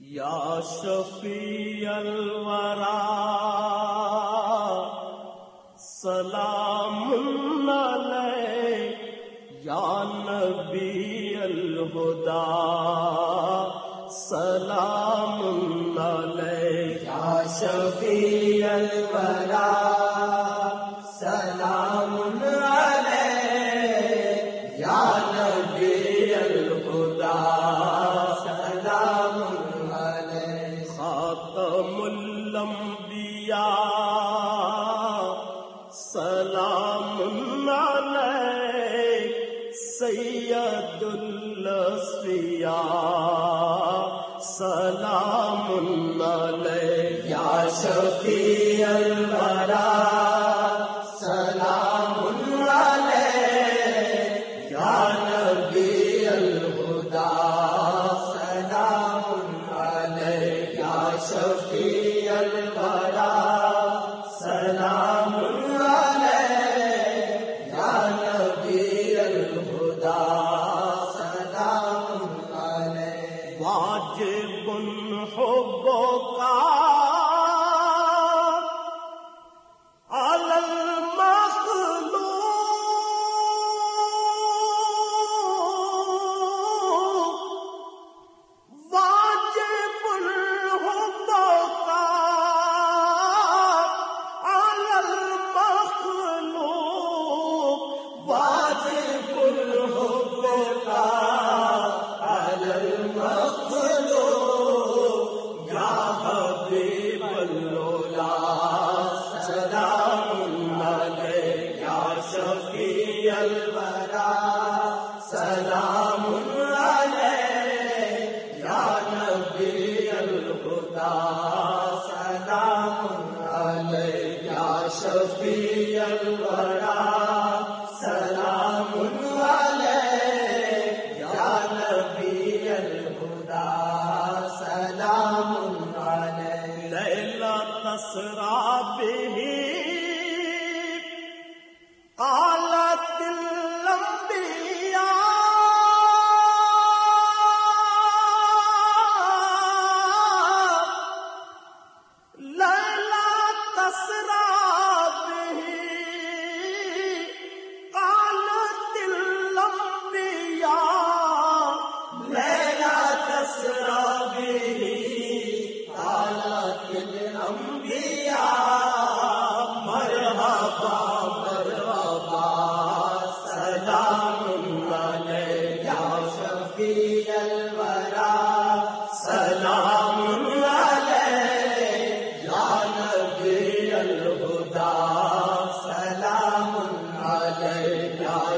یا شفیع الورا سلام علیہ یا نبی الہدا سلام یا شفیع الورا سلام اللہ یا شفیع ہو گوکا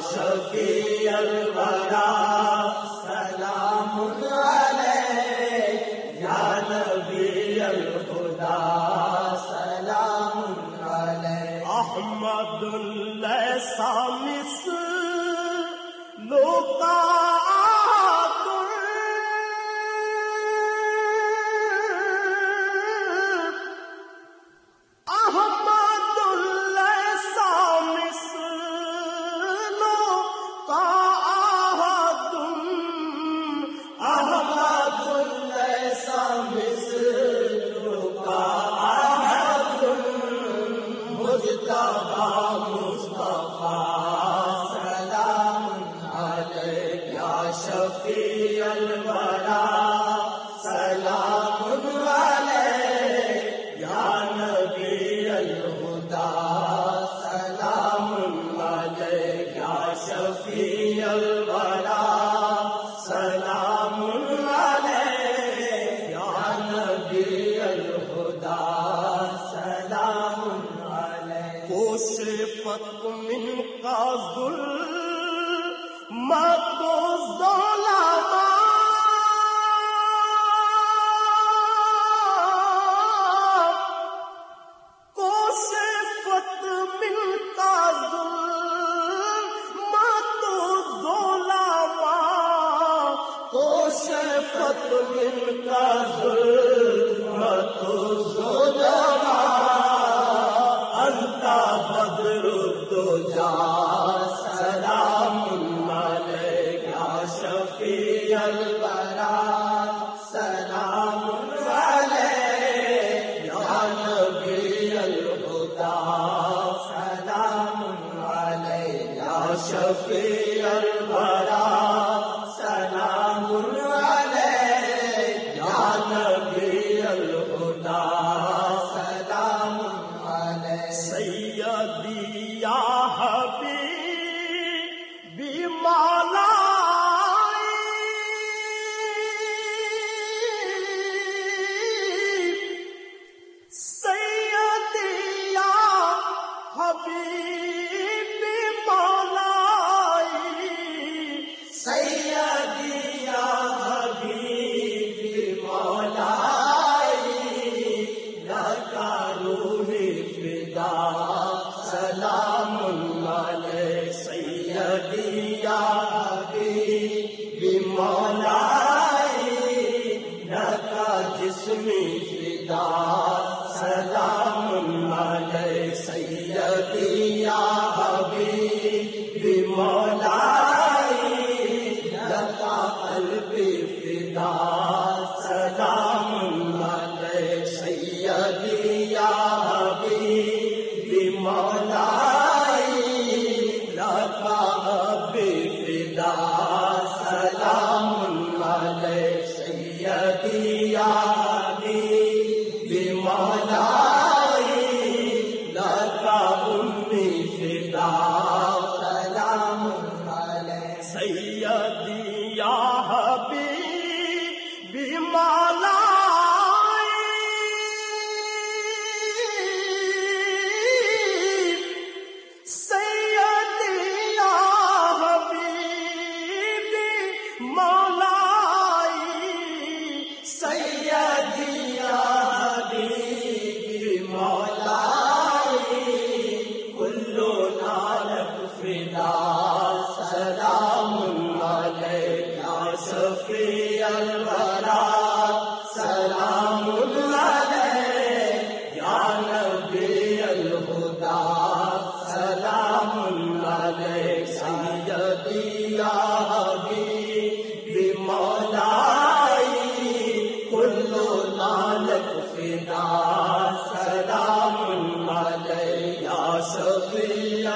شفیع الورا سلام علیہ یا نبی الخدا سلام احمد اللہ سامس لوکا شفیع البلا سلام والے، یا نبی الہدا سلام والے، یا شفیع البلا سلام والے، یا نبی الہدا سلام والے۔ خوش پک من کا ذل شفیع الورا سلام الورا شفیع